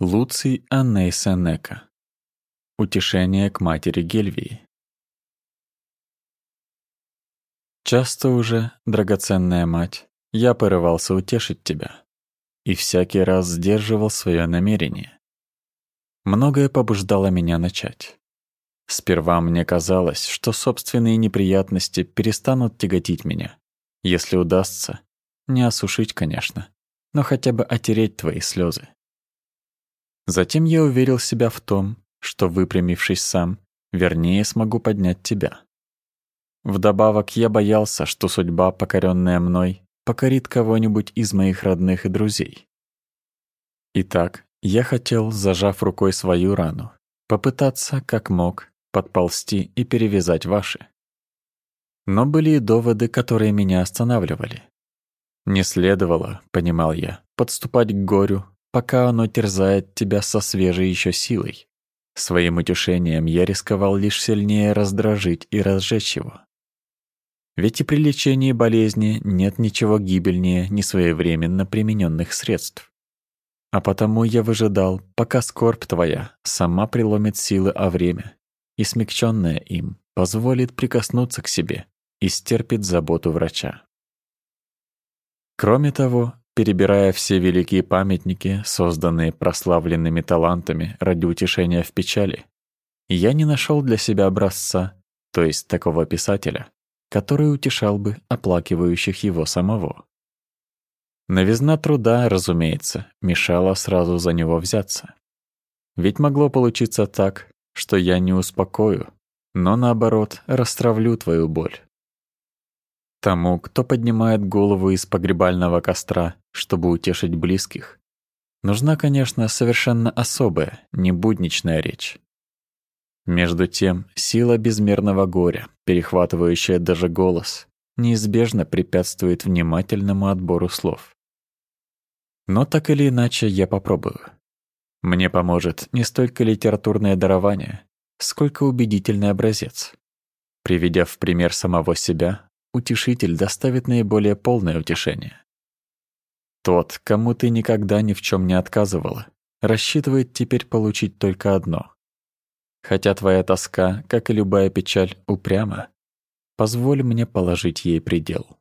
Луций Анней Сенека. Утешение к матери Гельвии. Часто уже, драгоценная мать, я порывался утешить тебя, и всякий раз сдерживал свое намерение. Многое побуждало меня начать. Сперва мне казалось, что собственные неприятности перестанут тяготить меня, если удастся, не осушить, конечно, но хотя бы отереть твои слезы. Затем я уверил себя в том, что, выпрямившись сам, вернее смогу поднять тебя. Вдобавок я боялся, что судьба, покоренная мной, покорит кого-нибудь из моих родных и друзей. Итак, я хотел, зажав рукой свою рану, попытаться, как мог, подползти и перевязать ваши. Но были и доводы, которые меня останавливали. Не следовало, понимал я, подступать к горю, пока оно терзает тебя со свежей еще силой. Своим утешением я рисковал лишь сильнее раздражить и разжечь его. Ведь и при лечении болезни нет ничего гибельнее несвоевременно примененных средств. А потому я выжидал, пока скорбь твоя сама преломит силы о время, и смягченная им позволит прикоснуться к себе и стерпит заботу врача. Кроме того, перебирая все великие памятники, созданные прославленными талантами ради утешения в печали, я не нашел для себя образца, то есть такого писателя, который утешал бы оплакивающих его самого. Новизна труда, разумеется, мешала сразу за него взяться. Ведь могло получиться так, что я не успокою, но наоборот растравлю твою боль. Тому, кто поднимает голову из погребального костра, чтобы утешить близких, нужна, конечно, совершенно особая, небудничная речь. Между тем, сила безмерного горя, перехватывающая даже голос, неизбежно препятствует внимательному отбору слов. Но так или иначе я попробую. Мне поможет не столько литературное дарование, сколько убедительный образец. Приведя в пример самого себя, утешитель доставит наиболее полное утешение. Тот, кому ты никогда ни в чем не отказывала, рассчитывает теперь получить только одно. Хотя твоя тоска, как и любая печаль, упряма, позволь мне положить ей предел.